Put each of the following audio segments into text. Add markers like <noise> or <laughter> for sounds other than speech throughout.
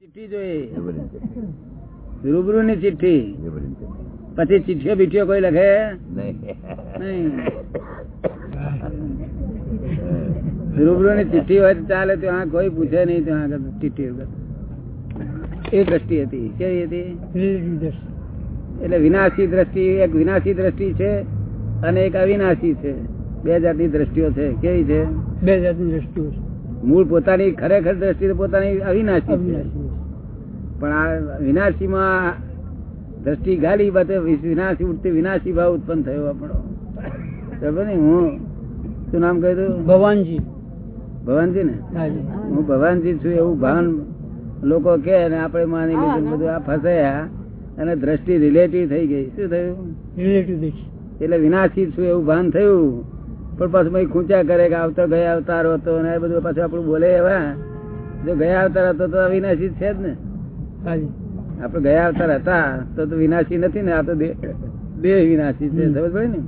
ચિઠ્ઠી જોઈએ? રૂબરૂ ની ચિઠ્ઠી? પછી ચિઠ્ઠીઓ બીઠીઓ કોઈ લખે? રૂબરૂ ની ચિઠ્ઠી હોય તો ચાલે ત્યાં કોઈ પૂછે નહીં ત્યાં આગળ ચિઠ્ઠી એ દ્રષ્ટિ હતી. કેવી હતી? એટલે વિનાશી દ્રષ્ટિ એક વિનાશી દ્રષ્ટિ છે અને એક અવિનાશી છે. બે જાતની દ્રષ્ટિઓ છે. કેવી છે? બે જાતની દ્રષ્ટિઓ મૂળ પોતાની ખરેખર દ્રષ્ટિ પોતાની અવિનાશી છે. અવિનાશી. પણ આ વિનાશીમાં દ્રષ્ટિ ગાલી બાદ વિનાશી ઉઠતી વિનાશી ભાવ ઉત્પન્ન થયો આપણો. બરાબર ને હું શું નામ કહ્યું ભગવાનજી ભવાનજી. ને હું ભગવાનજી છું એવું ભાન લોકો કે અને આપણે માની લીધું બધું આ ફસાયા અને દ્રષ્ટિ રિલેટિવ થઈ ગઈ. શું થયું? રિલેટિવ એટલે વિનાશી છું એવું ભાન થયું. પણ પાછું ભાઈ ખૂંચ્યા કરે કે આવતો ગયા અવતાર હતો અને બધું પાછું આપણું બોલે એવા. જો ગયા અવતાર હતો તો અવિનાશી છે જ ને. આપડે ગયા અવતાર હતા તો વિનાશી નથી ને આ તો દેહ વિનાશી છે સમજ પડે ને?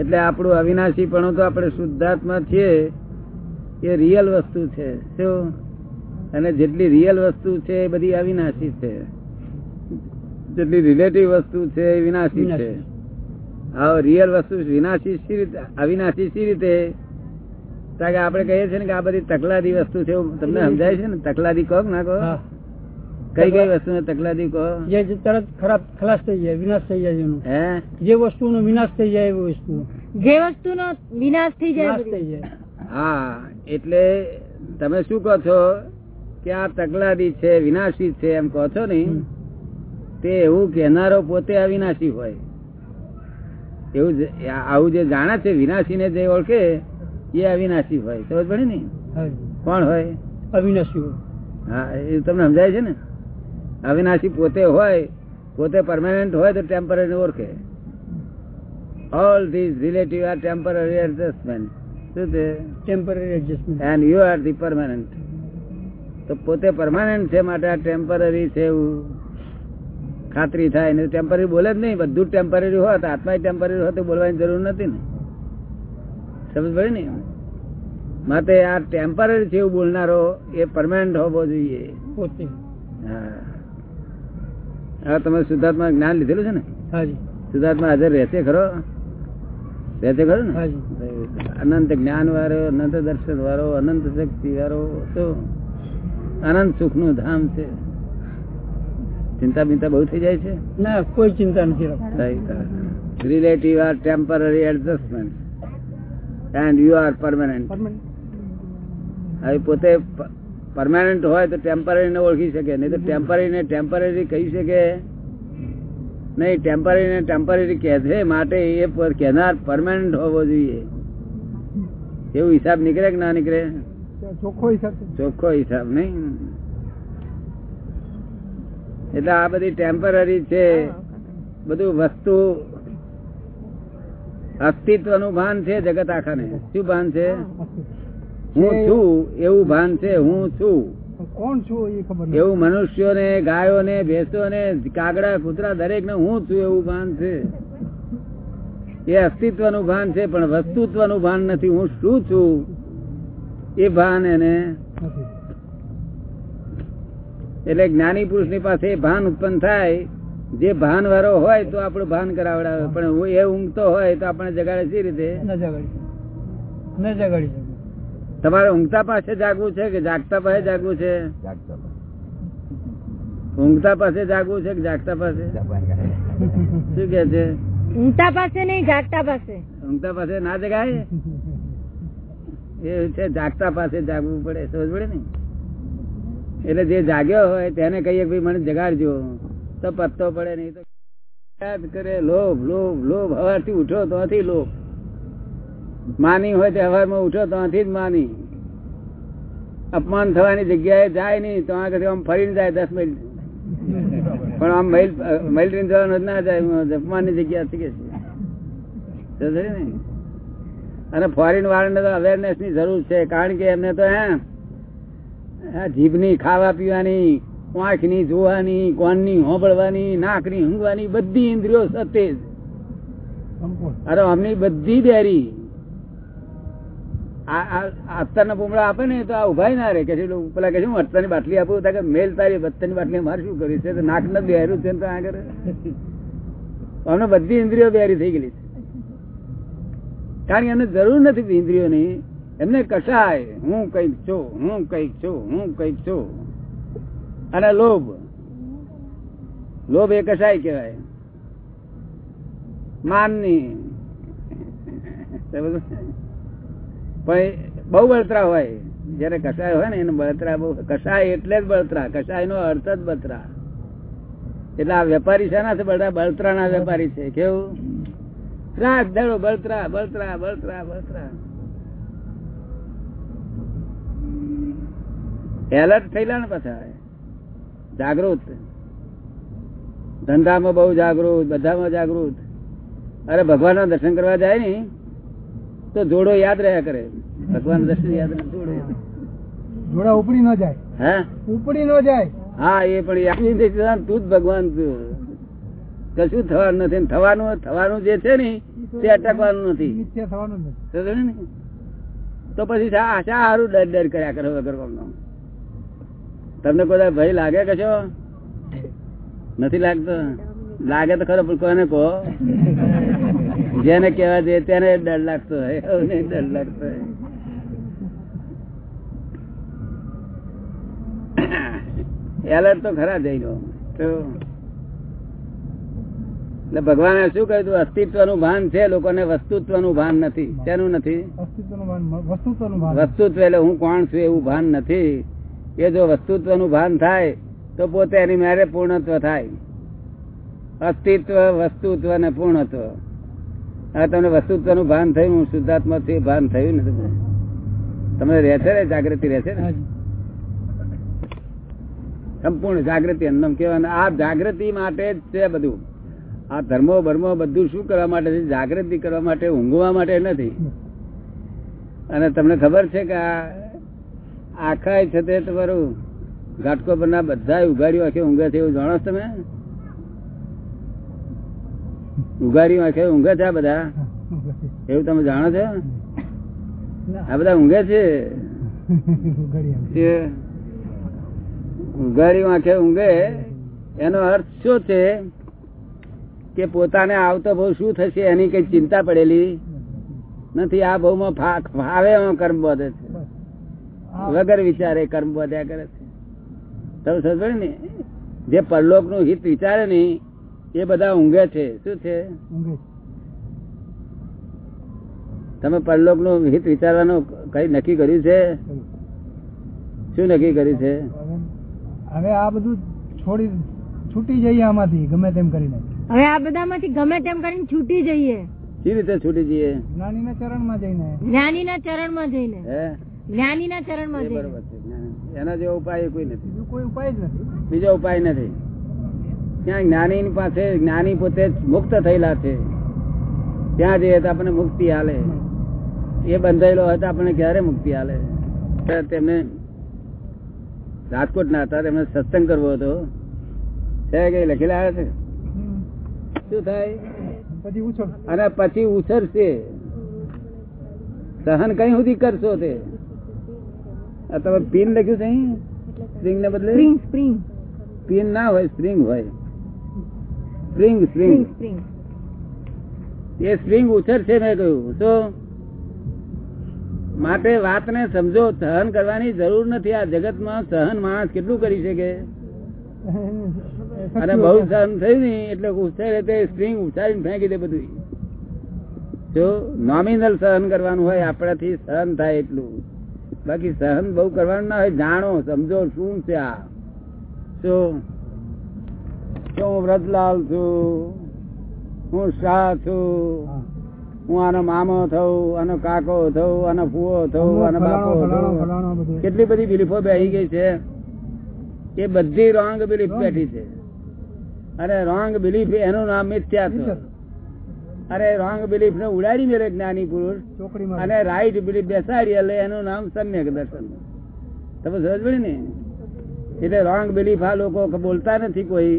એટલે આપણું અવિનાશી પણ તો આપણે શુદ્ધાત્મા છીએ એ રિયલ વસ્તુ છે શું? અને જેટલી રિયલ વસ્તુ છે એ બધી અવિનાશી છે. જેટલી રિલેટિવ વસ્તુ છે એ વિનાશી છે. હા રિયલ વસ્તુ વિનાશી સી રીતે અવિનાશી સી રીતે? કારણ કે આપડે કહીએ છીએ ને કે આ બધી તકલાદી વસ્તુ છે તમને સમજાય છે ને? તકલાદી કહો ના કહો? કઈ કઈ વસ્તુ તકલાદી કહો? જે તરત ખરાબ ખલાસ થઈ જાય વિનાશ થઈ જાય એનું. હે? જે વસ્તુનો વિનાશ થઈ જાય એવી વસ્તુ. જે વસ્તુનો વિનાશ થઈ જાય નાશ બધું. થઈ જાય. હા એટલે તમે શું કહો છો કે આ તકલાદી છે વિનાશી છે એમ કહો છો ને? તે એવું કહેનારો પોતે અવિનાશી હોય. એવું આવું જે જાણે છે વિનાશી ને જે ઓળખે એ અવિનાશી હોય સમજ પડે ને? કોણ હોય? અવિનાશી હોય. હા એ તમને સમજાય છે ને? અવિનાશી પોતે હોય પોતે પરમાનન્ટ હોય તો ટેમ્પરરી ઓળખે. All this relative are temporary adjustment શું છે? Temporary adjustment and you are the permanent તો પોતે પરમાનન્ટ છે માટે આ ટેમ્પરરી છે એવું ખાતરી થાય ને ટેમ્પરરી બોલે જ નહીં બધું ટેમ્પરરી ટેમ્પરરી હોત આત્મા ટેમ્પરરી હોત તો બોલવાની જરૂર નથી ને. સમજ પડે ને? માટે આ ટેમ્પરરી છે એવું બોલનારો એ પરમાનન્ટ હોવો જોઈએ. હા. તમે શુદ્ધાત્મા જ્ઞાન લીધેલું છે ને? શુદ્ધાત્મા હાજર રહેશે ખરો? રહેશે ખરો ને? અનંત જ્ઞાન વાળો અનંત દર્શન વાળો અનંત શક્તિ વાળો શું અનંત સુખનું ધામ છે. ચિંતા બિંતા બહુ થઈ જાય છે? ના કોઈ ચિંતા નથી relative are temporary adjustment and you are permanent હવે પોતે પરમાનન્ટ હોય તો ટેમ્પરરી ને ઓળખી શકે નહીં તો ટેમ્પરરી ને ટેમ્પરરી કહી શકે. નહીં ટેમ્પરરી ને ટેમ્પરરી કહેશે માટે એ કહેનાર પરમાનન્ટ હોવો જોઈએ. એવું હિસાબ નીકળે કે ના નીકળે? ચોખ્ખો હિસાબ ચોખ્ખો હિસાબ નહીં? એટલે આ બધી ટેમ્પરરી છે. બધું વસ્તુ અસ્તિત્વનું ભાન છે જગત આખાને. શું ભાન છે? હું. છું એવું ભાન છે હું છું. કોણ છું એ ખબર એવું મનુષ્યો ને ગાયો ને ભેંસો ને કાગડા કૂતરા દરેક ને હું છું એવું ભાન છે. એ અસ્તિત્વનું ભાન છે પણ વસ્તુત્વનું ભાન નથી. હું શું છું? એ ભાન એને એટલે જ્ઞાની પુરુષની પાસે ભાન ઉત્પન્ન થાય જે ભાન વાળો હોય તો આપણું ભાન કરાવડાવે. પણ એ ઊંઘતો હોય તો આપણે જગાડે સી રીતે? ન જગાડી ન જગાડી શકે. તમારે ઊંઘતા પાસે જાગવું છે કે જાગતા પાસે જાગવું છે? ઊંઘતા પાસે જાગવું છે કે જાગતા પાસે? શું કે છે? ઊંઘતા પાસે નહીં જાગતા પાસે. ઊંઘતા પાસે ના જગાય? એ છે જાગતા પાસે જાગવું પડે સમજ પડે ને? એટલે જે જાગ્યો હોય તેને કહીએ ભાઈ મને જગાડજો. તો પત્તો પડે નહીં તો યાદ કરે, લોભ લોભ લોભ. હવારથી ઉઠો ત્યાંથી લોભ. માની હોય તો હવારમાં ઉઠો ત્યાંથી જ માની. અપમાન થવાની જગ્યાએ જાય નહીં તો આગળ આમ ફરીને જાય દસ મિનિટ પણ આમ મહિલ મહિલ જવાનું ના જાય અપમાનની જગ્યા કે છે. અને ફોરેન વાળાને તો અવેરનેસની જરૂર છે, કારણ કે એમને તો હે જીભની ખાવા પીવાની આંખની જોવાની કોનની હોંભળવાની નાકની ઊંઘવાની બધી ઇન્દ્રિયો સતેજ અરે અમની બધી ડેરી અત્તરના આ- આ ભૂમડા આપે ને તો આ ઊભા ના રે કે પેલા કે હું અત્યારની બાટલી આપું કે મેલ તારી અત્યારની બાટલી મારે શું કર્યું છે નાક ન બેરું છે આગળ અમને બધી ઇન્દ્રિયો બેરી થઈ ગયેલી છે. કારણ કે એમને જરૂર નથી ઇન્દ્રિયોની. એમને કશાય હું કંઈક છું હું કંઈક છું હું કંઈક છું. અને લોભ. લોભ એ કશાય કહેવાય. માનની? પણ બહુ બળતરા હોય. જયારે કસાય હોય ને, એને બળતરા બહુ કસાય એટલે જ બળતરા. કસાય નો અર્થ જ બળતરા. એટલે આ વેપારી છે છે બળતરા બળતરા ના વેપારી છે. કેવું? રાત દાડો, બળતરા બળતરા બળતરા બળતરા. એલર્ટ થયેલા ને પાછા. જાગૃત. ધંધામાં બહુ જાગૃત બધામાં જાગૃત. અરે ભગવાન ના દર્શન કરવા જાય ને તો જોડો યાદ રહ્યા કરે. ભગવાન દર્શન યાદ જોડો. જોડા ઉપડી ન જાય. હે? ઉપડી ન જાય. હા એ પણ યાદ તું જ ભગવાન કશું થવાનું નથી. થવાનું થવાનું જે છે ને તે અટકવાનું નથી? તો પછી આશા સારું ડર ડર કર્યા કરો વગર કોમનો. તમને કોઈ ભય લાગે કશો નથી લાગતો? લાગે તો ખરો પણ કોને કહો? જેને કેવા દે તેને ડર લાગતો હોય ડર લાગતો હોય. એલર્ટ તો ખરા જઈ ગયો એટલે ભગવાને શું કહ્યું હતું? અસ્તિત્વનું ભાન છે લોકોને વસ્તુત્વનું ભાન નથી. તેનું નથી? અસ્તિત્વનું ભાન વસ્તુત્વનું ભાન. વસ્તુત્વ એટલે હું કોણ છું એવું ભાન નથી. એ જો વસ્તુત્વનું ભાન થાય તો પોતે એની મેરે પૂર્ણત્વ થાય. અસ્તિત્વ વસ્તુત્વ ને પૂર્ણત્વ. આ તમને વસ્તુત્વનું ભાન થયું હું શુદ્ધાત્મા છું ભાન થયું ને તમને. તમને રહેશે ને જાગૃતિ રહેશે ને? સંપૂર્ણ જાગૃતિ અન્નમ કહેવાય. આ જાગૃતિ માટે જ છે બધું. આ ધર્મો બર્મો બધું શું કરવા માટે છે? જાગૃતિ કરવા માટે ઊંઘવા માટે નથી. અને તમને ખબર છે કે આ આખા છે તે તમારું ઘાટકો પરના બધા ઉઘાડીઓ આખે ઊંઘે છે એવું જાણો તમે? ઉઘાડીઓ આખે ઊંઘે છે આ બધા? એવું તમે જાણો છો? આ બધા ઊંઘે છે? ઘડી આવે. આંખે ઊંઘે? એનો અર્થ શું છે કે પોતાને આવતો બહુ શું થશે એની કઈ ચિંતા પડેલી નથી? આ બહુ માં ફાવે એમાં કર્મ બધે છે. વગર વિચારે કર્મ વધ્યા કરે છે. તમે સમજો ને જે પરલોકનું હિત વિચારે ને એ બધા ઊંઘે છે. શું છે? તમે પરલોકનું હિત વિચારવાનું કઈ નક્કી કર્યું છે? શું નક્કી કર્યું છે? હવે આ બધું છોડી છૂટી જઈએ આમાંથી ગમે તેમ કરીને. હવે આ બધામાંથી ગમે તેમ કરીને છૂટી જઈએ. કેવી રીતે છૂટી જઈએ? જ્ઞાનીના ચરણમાં જઈને. જ્ઞાનીના ચરણમાં જઈને. હે? જ્ઞાનીના ચરણમાં બરોબર છે એના જેવો ઉપાય કોઈ નથી. કોઈ ઉપાય જ નથી. બીજો ઉપાય નથી. ત્યાં જ્ઞાની પાસે જ્ઞાની પોતે મુક્ત થયેલા છે. ત્યાં જઈએ તો આપણને મુક્તિ હાલે એ બંધાયેલો હોય તો આપણને ક્યારે મુક્તિ હાલે તેમને રાજકોટ ના હતા તેમને સત્સંગ કરવો હતો. છે કઈ લખેલા આવે છે? શું થાય? પછી ઉછળ અને પછી ઉછરશે સહન કઈ સુધી કરશો તે? આ તમે પિન લખ્યું છે સ્પ્રિંગ ને બદલે? સ્પ્રિંગ સ્પ્રિંગ પિન ના હોય સ્પ્રિંગ હોય. સ્પ્રિંગ સ્પ્રિંગ સ્પ્રિંગ એ સ્પ્રિંગ ઉછર છે મેં કહ્યું. તો માટે વાતને સમજો સહન કરવાની જરૂર નથી. આ જગતમાં સહન માણસ કેટલું કરી શકે? <laughs> અને બહુ સહન થયું ને એટલે ઉછેરે તે સ્પ્રિંગ ઉછાળીને ફેંકી દે બધું જો નોમિનલ સહન કરવાનું હોય આપણાથી સહન થાય એટલું. બાકી સહન બહુ કરવાનું ના હોય જાણો સમજો શું છે આ. શું હું વ્રતલાલ છું હું શાહ છું હું. આનો મામો થઉં આનો કાકો થઉં આનો ફુવો થઉં આનો બાપો થઉં. કેટલી બધી બિલીફો બેસી ગઈ છે. એ બધી રોંગ બિલીફ બેઠી છે. અને રોંગ બિલીફ એનું નામ મિથ્યાત્વ અરે રોંગ બિલીફ ને ઉડાડી મેળે જ્ઞાની પુરુષ. અને રાઈટ બિલીફ બેસાડી એટલે એનું નામ સમ્યક દર્શન. તમે સમજ પડી ને? એટલે રોંગ બિલીફ આ લોકો બોલતા નથી કોઈ.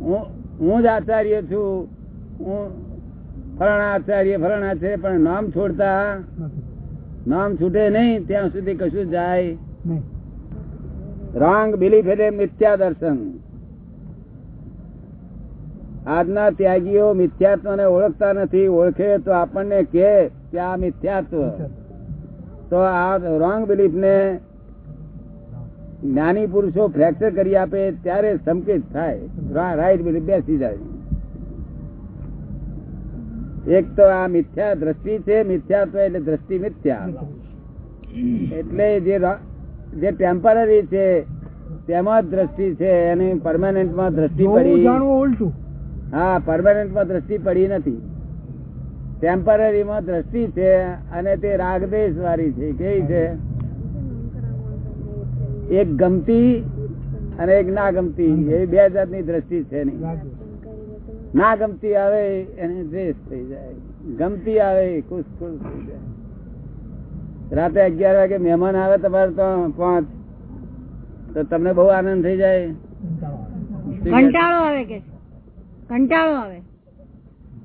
હું હું જ આચાર્ય છું. હું ફલાણા આચાર્ય ફલાણા છે પણ નામ છોડતા નામ છૂટે નહીં ત્યાં સુધી કશું જાય. રોંગ બિલીફ એટલે મિથ્યા દર્શન. આજના ત્યાગીઓ મિથ્યાત્વને ઓળખતા નથી. ઓળખે તો આપણને કે આ મિથ્યાત્વ. તો આ રોંગ બિલીફ ને જ્ઞાની પુરુષો ફ્રેક્ચર કરી આપે ત્યારે સંકેત થાય. રાઈટ બિલીફ બેસી જાય. એક તો આ મિથ્યા દ્રષ્ટિ છે. મિથ્યાત્વ એટલે દ્રષ્ટિ મિથ્યા. એટલે જે જે ટેમ્પરરી છે તેમાં દ્રષ્ટિ છે. એની પરમાનન્ટમાં દ્રષ્ટિ પડી. હા પરમાનન્ટમાં દ્રષ્ટિ પડી નથી. ટેમ્પરરીમાં દ્રષ્ટિ છે અને તે રાગદેશ વાળી છે. કેવી છે? એક ગમતી અને એક ના ગમતી. એવી બે જાતની દ્રષ્ટિ છે નહીં ના ગમતી આવે એને દ્વેષ થઈ જાય. ગમતી આવે ખુશ ખુશ થઈ જાય. રાતે અગિયાર વાગે મહેમાન આવે તમારે તો પાંચ. તો તમને બહુ આનંદ થઈ જાય? કંટાળો આવે કે? કંટાળો આવે.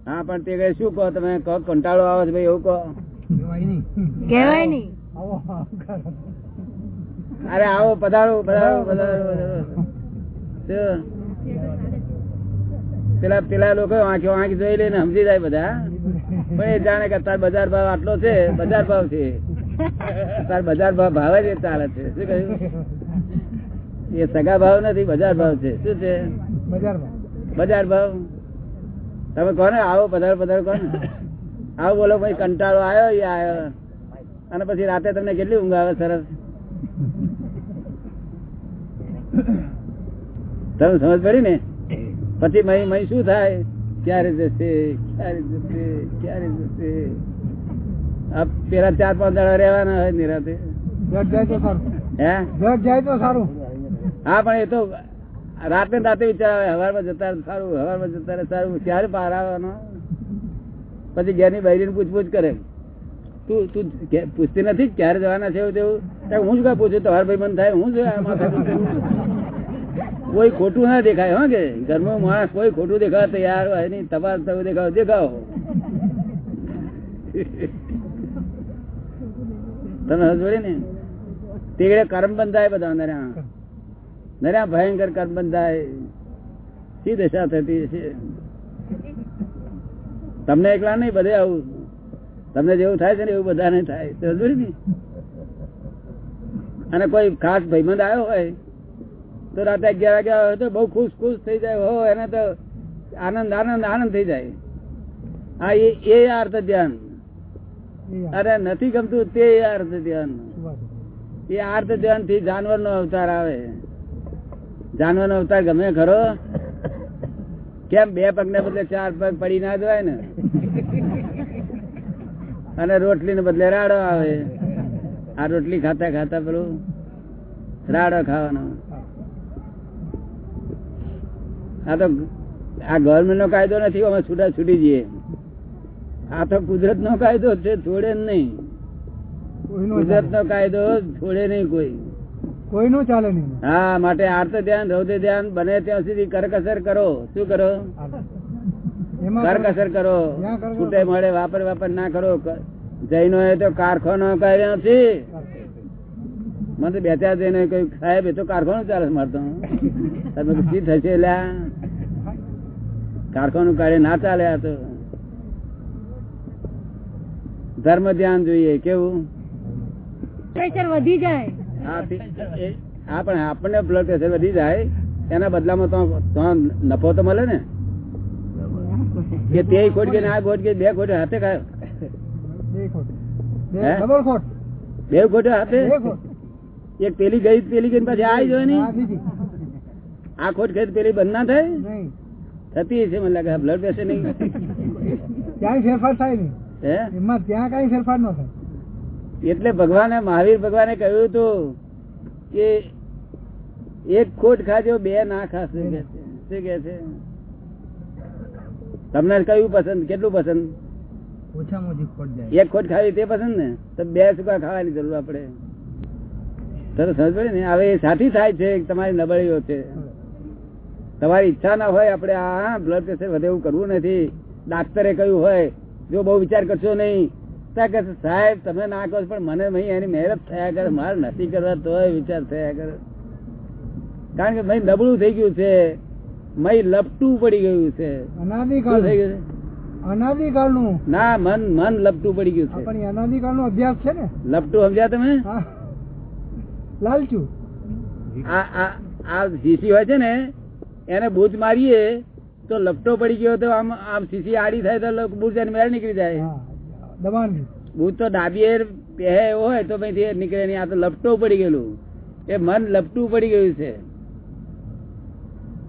હા પણ તે કઈ શું કહો? તમે કહો કંટાળો આવે છે ભાઈ એવું કહો. કહેવાય નહીં. અરે આવો પધારો પધારો પધારો. પેલા પેલા લોકો આંખે આંખ જોઈ લઈને સમજી જાય બધા. પણ એ જાણે કે તાર બજાર ભાવ આટલો છે બજાર ભાવ છે. તાર બજાર ભાવ ભાવે જ ચાલે છે. શું કહ્યું? એ સગા ભાવ નથી બજાર ભાવ છે. શું છે? બજારમાં બજાર ભાવ? તમે કોને? આવો પધારો પધારો કોને? આવો બોલો ભાઈ કંટાળો આવ્યો એ આવ્યો અને પછી રાતે તમને કેટલી ઊંઘ આવે સરસ? તમે સમજ પડી ને? પછી મહી મહી શું થાય? ક્યારે જશે? ક્યારે જશે? ક્યારે જશે? આ પેલા ચાર પાંચ દાડા રહેવાના હોય નિરાતે જાય તો સારું. હા પણ એ તો રાતે ને રાતે વિચાર આવે, હવારમાં જતા સારું, હવારમાં જતા સારું. ક્યારે પાર આવવાનો? પછી ઘેરની બહેરી પૂછપૂછ કરે. તું તું પૂછતી નથી ક્યારે જવાના છે તેવું? હું જ કાંઈ પૂછું? તમારા ભાઈ મન થાય, હું જ. કોઈ ખોટું ના દેખાય, હા કે? ઘરમાં માણસ કોઈ ખોટું દેખાવા તૈયાર હોય નહીં. તમારે થયું દેખાવ, દેખાવો. તમે જોડે ને? તે કર્મ બંધાય બધા નર્યા ભયંકર કર્મ બંધાય શી દશા થતી છે તમને એકલા નહીં બધે આવું. તમને જેવું થાય છે ને એવું બધાને થાય. સમજ ને અને કોઈ ખાસ ભાઈબંધ આવ્યો હોય તો રાતે અગિયાર વાગ્યા આવ્યો તો બહુ ખુશ ખુશ થઈ જાય. હો એને તો આનંદ આનંદ આનંદ થઈ જાય. હા એ એ અર્થ ધ્યાન. અરે નથી ગમતું તે અર્થ ધ્યાન? એ અર્થ ધ્યાનથી જાનવર નો અવતાર આવે. જાનવર નો અવતાર ગમે ખરો? કેમ બે પગ ને બદલે ચાર પગ પડી ના જવાય ને? અને રોટલી ને બદલે રાડો આવે. આ રોટલી ખાતા ખાતા પેલું રાડો ખાવાનો. આ તો આ ગવર્મેન્ટ નો કાયદો નથી અમે છૂટા છૂટી જઈએ. આ તો કુદરત નો કાયદો છે છોડે નહીં. કુદરત નો કાયદો છોડે નહીં કોઈ. કોઈનો ચાલે નહીં. હા માટે આર્ત ધ્યાન રૌદ્ર ધ્યાન બને ત્યાં સુધી કરકસર કરો. શું કરો? કરકસર કરો. છૂટે મળે વાપર વાપર ના કરો. જૈનો એ તો કારખાનો કર્યો નથી. મને તો બે ચાર જઈને કહ્યું સાહેબ એ તો કારખાનું ચાલે મારતો તમે શી થશે લ્યા? કારખાનું કાઢે ના ચાલે આ તો. ધર્મ ધ્યાન જોઈએ કેવું? પ્રેશર વધી જાય. હા પણ આપણને બ્લડ પ્રેશર વધી જાય એના બદલામાં તો નફો તો મળે ને? કે તે ખોટ કે આ ખોટ કે બે ખોટ હાથે ખાય. બે ખોટ. હાથે? એક પેલી ગઈ પેલી ગઈ પાછી આવી જોઈ ની આ ખોટ ખાઈ પેલી બંધ ના થાય? થતી છે મને લાગે બ્લડ પ્રેશર નહીં. ક્યાંય ફેરફાર થાય નહીં. હે? એમાં ત્યાં કઈ ફેરફાર ન થાય. એટલે ભગવાને મહાવીર ભગવાને કહ્યું હતું કે એક ખોટ ખાજો બે ના ખાશે શું કે છે? તમને કયું પસંદ? કેટલું પસંદ? ઓછામાં ઓછી ખોટ જાય. એક ખોટ ખાવી તે પસંદ ને? તો બે સુકા ખાવાની જરૂર આપણે. તરત સમજ પડે ને? હવે એ સાથી થાય છે તમારી નબળીઓ છે. તમારી ઈચ્છા ના હોય આપણે આ બ્લડ પ્રેશર વધે એવું કરવું નથી. ડાક્ટરે કહ્યું હોય જો બહુ વિચાર કરશો નહીં ત્યાં કે સાહેબ તમે ના કહો પણ મને ભાઈ એની મહેનત થયા કરે. મારે નથી કરવા તોય વિચાર થયા કરે. કારણ કે ભાઈ નબળું થઈ ગયું છે. મય લપટું પડી ગયું છે. અનાદિકાળ થઈ ગયું છે? અનાદિકાળનું ના મન મન લપટું પડી ગયું છે. પણ અનાદિકાળ નો અભ્યાસ છે ને? લપટું સમજ્યા તમે? લાલચુ. આ આ શીશી હોય છે ને એને બૂજ મારીએ તો લપટો પડી ગયો તો આમ આમ સીસી આડી થાય તો બૂજ મેળ નીકળી જાય. બૂચ તો ડાબીએ પહે એવો હોય તો પછી નીકળે નહીં. આ તો લપટો પડી ગયેલું. એ મન લપટું પડી ગયું છે.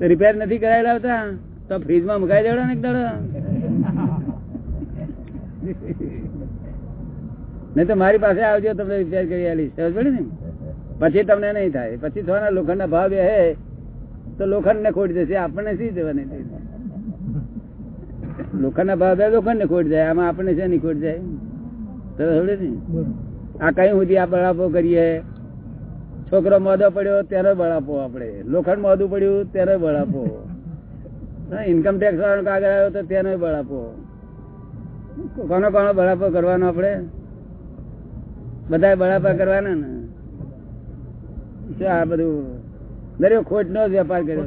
રિપેર નથી કરાવી લાવતા તો ફ્રીજમાં મુકાઈ દેવડો ને દાડો. નહીં તો મારી પાસે આવજો, તમને રિપેર કરી આલીશ. સમજ પડી ને? પછી તમને નહીં થાય. પછી થોડા લોખંડના ભાવ હે, તો લોખંડ ને ખોટ જશે આપણને શી જવાની લોખંડ ના ભાવ બે લોખંડ ને ખોટ જાય આમાં આપણને શેની ખોટ જાય? તો સમજે ને? આ કઈ સુધી આ બળાપો કરીએ? છોકરો મોદો પડ્યો ત્યારે બળાપો આપણે. લોખંડ મોદું પડ્યું ત્યારે બળાપો. ઇન્કમ ટેક્સ વાળો કાગળ આવ્યો તો તેનો બળાપો. કોનો કોનો બળાપો કરવાનો આપણે? બધા બળાપા કરવાના ને? આ બધું? દરેક ખોટ નો જ વેપાર કર્યો.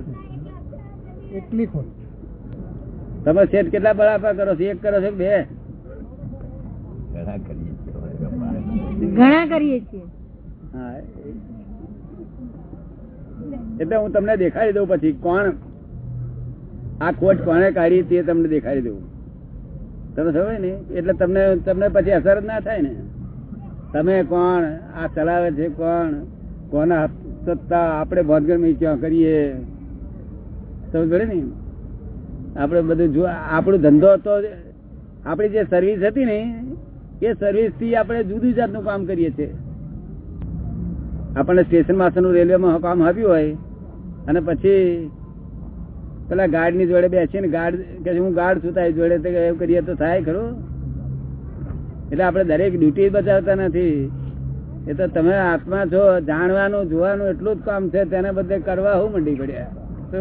એટલી ખોટ. તમે શેઠ કેટલા બળાપા કરો છો? એક કરો છો બે? ઘણા કરીએ છીએ. એટલે હું તમને દેખાડી દઉં પછી કોણ આ ખોટ કોને કાઢી તે તમને દેખાડી દઉં. તમે સમજ ને? એટલે તમને તમને પછી અસર જ ના થાય ને. તમે કોણ? આ ચલાવે છે કોણ? કોના સત્તા? આપણે ભોજગર ક્યાં કરીએ? સમજ પડે ને? આપણે બધું જો આપણો ધંધો હતો, આપણી જે સર્વિસ હતી ને, એ સર્વિસથી આપણે જુદી જાતનું કામ કરીએ છીએ. આપણને સ્ટેશન માસ્ટર રેલવેમાં કામ આપ્યું હોય, અને પછી પેલા ગાર્ડની જોડે બેસીને ગાર્ડ કે હું ગાર્ડ છું તારી જોડે એવું કરીએ તો થાય ખરું? એટલે આપણે દરેક ડ્યુટી બજાવતા નથી. એ તો તમે આત્મા છો જાણવાનું, જોવાનું, એટલું જ કામ છે, તેને બધે કરવા હું મંડી પડ્યા. તો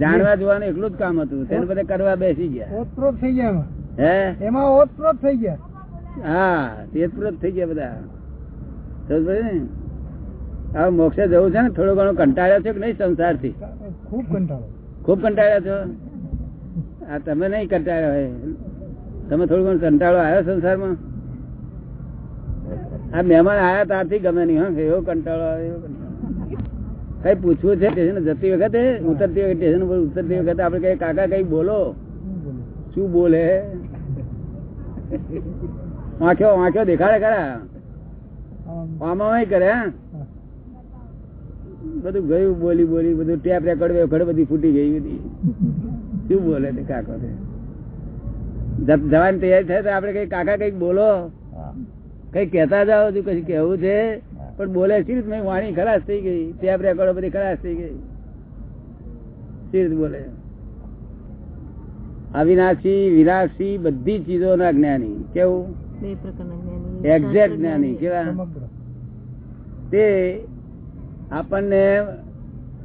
જાણવા જોવાનું એટલું જ કામ હતું. તેને બધે કરવા બેસી ગયા. ઓતપ્રોત થઈ ગયા હે? એમાં ઓતપ્રોત થઈ ગયા. હા તેજપ્રોત થઈ ગયા બધા. હવે મોક્ષે જવું છે ને થોડું ઘણું કંટાળ્યા છો કે નહીં સંસારથી ખૂબ કંટાળો. ખૂબ કંટાળ્યા છો? આ તમે નહીં કંટાળ્યા હોય. તમે થોડું ઘણું કંટાળો આવ્યો સંસારમાં? આ મહેમાન આયા ત્યારથી ગમે નહીં હા. એવો કંટાળો આવે એવો કંટાળો કઈ પૂછવું છે? સ્ટેશન જતી વખતે ઉતરતી વખતે સ્ટેશન પર ઉતરતી વખતે આપડે કઈ કાકા કઈ બોલો? શું બોલે? વાંખ્યો વાંખ્યો દેખાડે ખરા? આમાં કરે. બધું ગયું બોલી બોલી બધું ટેપ રેકોર્ડ વેકોર્ડ બધી ફૂટી ગઈ બધી. શું બોલે તે કાકો જવાની તૈયારી થાય તો આપડે કઈ કાકા કંઈક બોલો? કઈ કેતા જાઓ છું કઈ કેવું છે? પણ બોલે સી મેં વાણી ખલાસ થઈ ગઈ. ટેપ રેકોર્ડ બધી ખલાસ થઈ ગઈ. સી રીત બોલે? અવિનાશી વિનાશી બધી ચીજો ના જ્ઞાની. કેવું? બે પ્રકારના એક્ઝેક્ટ જ્ઞાની. કેવા? તે આપણને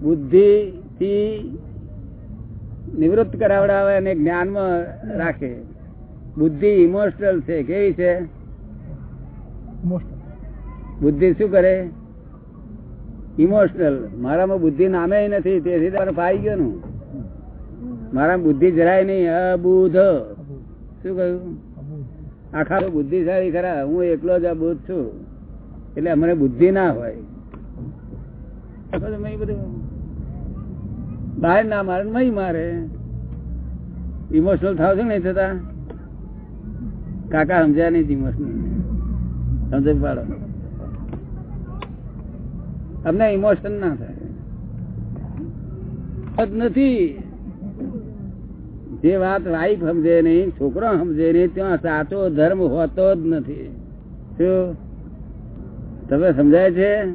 બુદ્ધિ થી નિવૃત્ત કરાવડાવે અને જ્ઞાનમાં રાખે. બુદ્ધિ ઇમોશનલ છે. કેવી છે? મોસ્ટ બુદ્ધિ શું કરે? ઇમોશનલ મારામાં બુદ્ધિ નામે નથી, તેથી તારે ફાઈ ગયો મારા બુદ્ધિ જરાય નહીં. અબુધ. શું કહ્યું? આખા બુદ્ધિશાળી ખરા. હું એકલો જ અબુધ છું. એટલે અમને બુદ્ધિ ના હોય. બધું? બહાર ના મારે નહીં મારે. ઇમોશનલ થાવ છે નહીં થતા? કાકા સમજ્યા નહીં ઇમોશનલ સમજ પાડો. અમને ઇમોશન ના થાય. નથી. જે વાત વાઈફ સમજે નહીં, છોકરો સમજે નહીં, ત્યાં સાચો ધર્મ હોતો જ નથી. તમે સમજાય છે?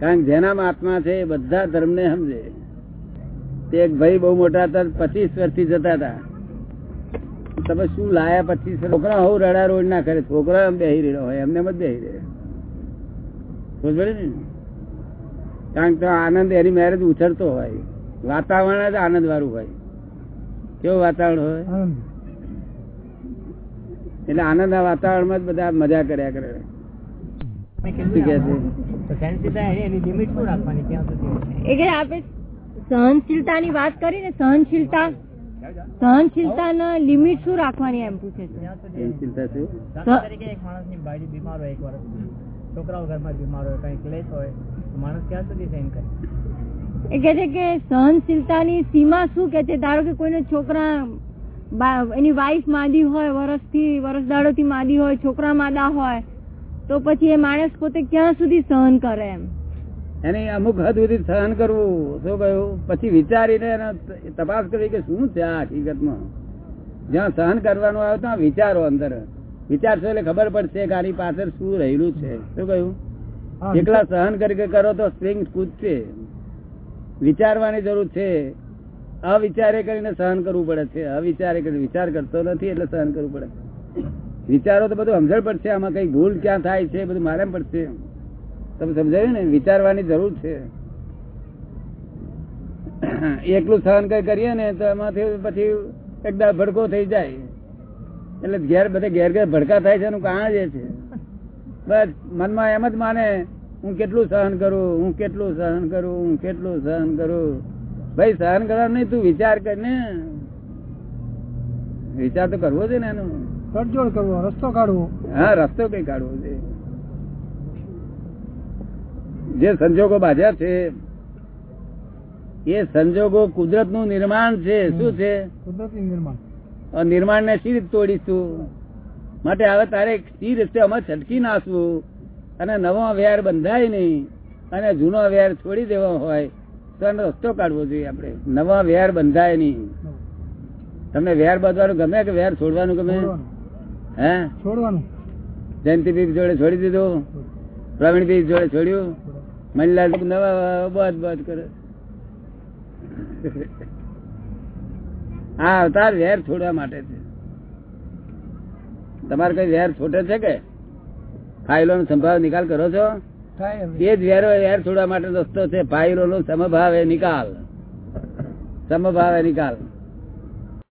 કારણ કે જેનામાં આત્મા છે એ બધા ધર્મ ને સમજે એક ભાઈ બહુ મોટા હતા, પચીસ વર્ષથી જતા હતા. તમે શું લાયા પચીસ છોકરા હું રડા રોડ ના કરે. છોકરા એમ રહ્યો હોય, એમને મત બેહી રહ્યો. ને? કારણ કે આનંદ એની મેરેજ ઉછળતો હોય. વાતાવરણ જ આનંદ વાળું હોય. કેવું વાતાવરણ હોય? આનંદ. એટલે આનંદના વાતાવરણમાં જ બધા મજા કર્યા કરે. સહનશીલતા સહનશીલતાની વાત કરી ને સહનશીલતા સહનશીલતાના લિમિટ શું રાખવાની એમ પૂછે છે. સહનશીલતા શું? બાયડી બીમાર હોય એક વર્ષથી છોકરાઓ ઘરમાં બીમાર હોય કઈ ક્લેશ હોય માણસ ક્યાં સુધી સહન કરે? એ કે છે કે સહનશીલતાની સીમા શું કે છે? ધારો કે કોઈને છોકરા એની વાઈફ માદી હોય વર્ષથી વર્ષ દાડોથી માદી હોય છોકરા માદા હોય તો પછી એ માણસ પોતે ક્યાં સુધી સહન કરે એમ? એને અમુક હદ સુધી સહન કરવું શું કહ્યું? પછી વિચારીને એનો તપાસ કરી કે શું છે આ હકીકતમાં? જ્યાં સહન કરવાનું આવે ત્યાં વિચારો અંદર. વિચારશો એટલે ખબર પડશે કે આની પાછળ શું રહેલું છે. શું કહ્યું? એકલા સહન કરી કરો તો સ્પ્રિંગ કૂદશે. વિચારવાની જરૂર છે. અવિચારે કરીને સહન કરવું પડે છે. અવિચારે કરીને વિચાર કરતો નથી એટલે સહન કરવું પડે. વિચારો તો બધું સમજણ પડશે. આમાં કઈ ભૂલ ક્યાં થાય છે બધું મારે પડશે. તમે સમજાયું ને? વિચારવાની જરૂર છે. એકલું સહન કરીએ ને તો એમાંથી પછી એકદમ ભડકો થઈ જાય. એટલે ઘેર બધે ઘેર ઘેર ભડકા થાય છે એનું કારણ જ છે. બસ મનમાં એમ જ માને હું કેટલું સહન કરું હું કેટલું સહન કરું હું કેટલું સહન કરું. ભાઈ સહન કરવા નહીં તું વિચાર કર ને. વિચાર તો કરવો છે ને એનો. તડજોડ કરવો રસ્તો કાઢવો. હા રસ્તો કઈ કાઢવો છે. જે સંજોગો બાજ્યા છે એ સંજોગો કુદરતનું નિર્માણ છે. શું છે? કુદરતી નિર્માણ. નિર્માણ ને સી રીતે તોડીશું માટે હવે તારે સી રીતે અમે છટકી નાખવું અને નવો વેર બંધાય નહીં અને જૂનો વેર છોડી દેવો હોય તો એનો રસ્તો કાઢવો જોઈએ આપણે નવા વેર બંધાય નહીં તમને વેર બાંધવાનું ગમે કે વેર છોડવાનું ગમે હે છોડવાનું જયંતિ બી જોડે છોડી દીધું પ્રવીણ બી જોડે છોડ્યું મહિલા નવા બધ બધ કરે આ અવતાર વેર છોડવા માટે છે. તમારે કઈ વેર છોટે છે કે? ફાઇલો નો સંભાવ નિકાલ કરો છો? એ જ વેરો વેર છોડવા માટે રસ્તો છે. ફાઇલો નો સમભાવે નિકાલ. સમભાવે નિકાલ.